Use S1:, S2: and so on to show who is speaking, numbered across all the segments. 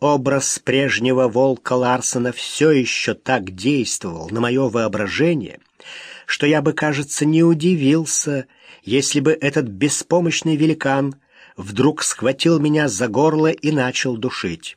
S1: Образ прежнего волка Ларсона все еще так действовал на мое воображение, что я бы, кажется, не удивился, если бы этот беспомощный великан вдруг схватил меня за горло и начал душить.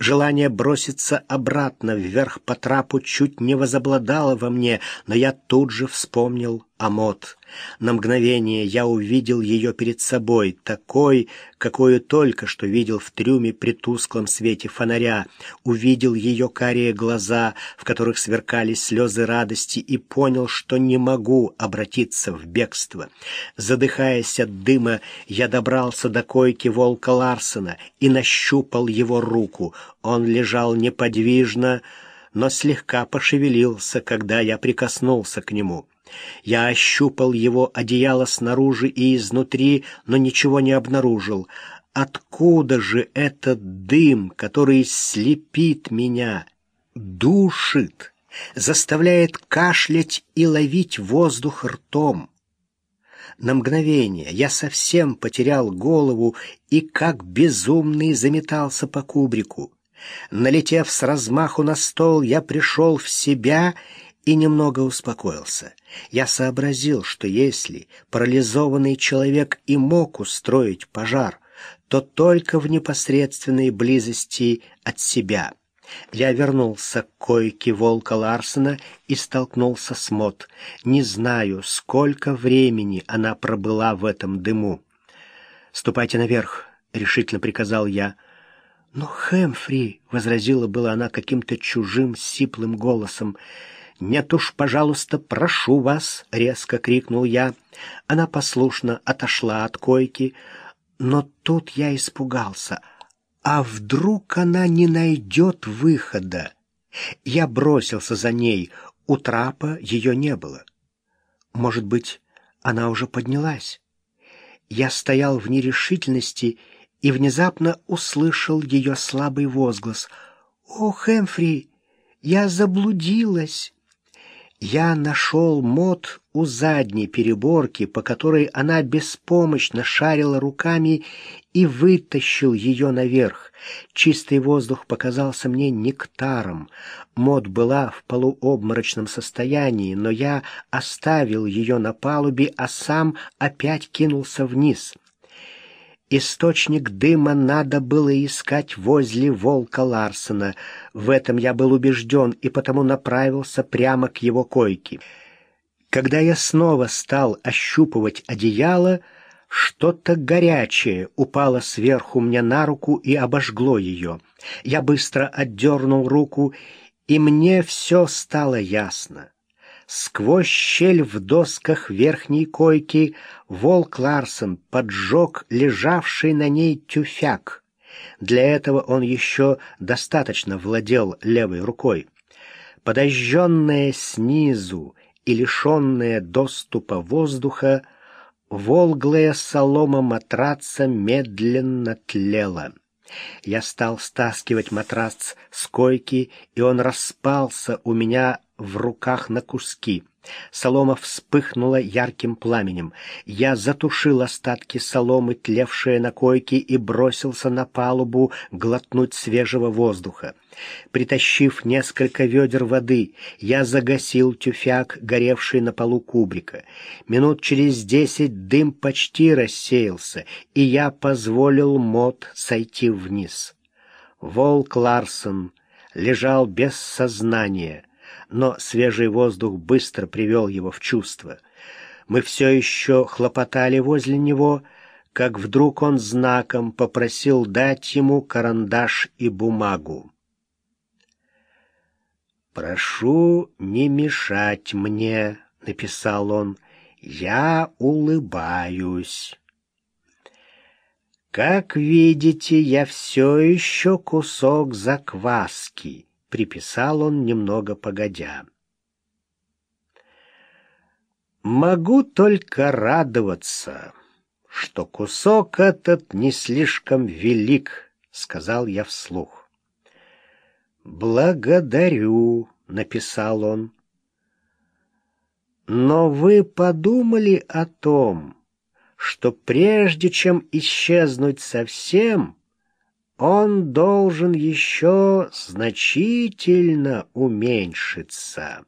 S1: Желание броситься обратно вверх по трапу чуть не возобладало во мне, но я тут же вспомнил Амот. На мгновение я увидел ее перед собой, такой, какую только что видел в трюме при тусклом свете фонаря. Увидел ее карие глаза, в которых сверкали слезы радости, и понял, что не могу обратиться в бегство. Задыхаясь от дыма, я добрался до койки волка Ларсена и нащупал его руку. Он лежал неподвижно, но слегка пошевелился, когда я прикоснулся к нему. Я ощупал его одеяло снаружи и изнутри, но ничего не обнаружил. Откуда же этот дым, который слепит меня, душит, заставляет кашлять и ловить воздух ртом? На мгновение я совсем потерял голову и как безумный заметался по кубрику. Налетев с размаху на стол, я пришел в себя и немного успокоился. Я сообразил, что если парализованный человек и мог устроить пожар, то только в непосредственной близости от себя. Я вернулся к койке волка Ларсена и столкнулся с Мот. Не знаю, сколько времени она пробыла в этом дыму. «Ступайте наверх», — решительно приказал я. «Но Хэмфри», — возразила была она каким-то чужим сиплым голосом, — «Нет уж, пожалуйста, прошу вас!» — резко крикнул я. Она послушно отошла от койки, но тут я испугался. А вдруг она не найдет выхода? Я бросился за ней. У трапа ее не было. Может быть, она уже поднялась? Я стоял в нерешительности и внезапно услышал ее слабый возглас. «О, Хэмфри, я заблудилась!» Я нашел мод у задней переборки, по которой она беспомощно шарила руками и вытащил ее наверх. Чистый воздух показался мне нектаром. Мод была в полуобморочном состоянии, но я оставил ее на палубе, а сам опять кинулся вниз. Источник дыма надо было искать возле волка Ларсена. В этом я был убежден и потому направился прямо к его койке. Когда я снова стал ощупывать одеяло, что-то горячее упало сверху мне на руку и обожгло ее. Я быстро отдернул руку, и мне все стало ясно. Сквозь щель в досках верхней койки волк Ларсен поджег лежавший на ней тюфяк. Для этого он еще достаточно владел левой рукой. Подожженная снизу и лишенная доступа воздуха, волглая солома матраца медленно тлела. Я стал стаскивать матрац с койки, и он распался у меня в руках на куски. Солома вспыхнула ярким пламенем. Я затушил остатки соломы, тлевшие на койке, и бросился на палубу глотнуть свежего воздуха. Притащив несколько ведер воды, я загасил тюфяк, горевший на полу кубрика. Минут через десять дым почти рассеялся, и я позволил Мот сойти вниз. Волк Ларсон лежал без сознания — но свежий воздух быстро привел его в чувство. Мы все еще хлопотали возле него, как вдруг он знаком попросил дать ему карандаш и бумагу. «Прошу не мешать мне», — написал он, — «я улыбаюсь». «Как видите, я все еще кусок закваски» приписал он немного погодя. Могу только радоваться, что кусок этот не слишком велик, сказал я вслух. Благодарю, написал он. Но вы подумали о том, что прежде чем исчезнуть совсем, он должен еще значительно уменьшиться.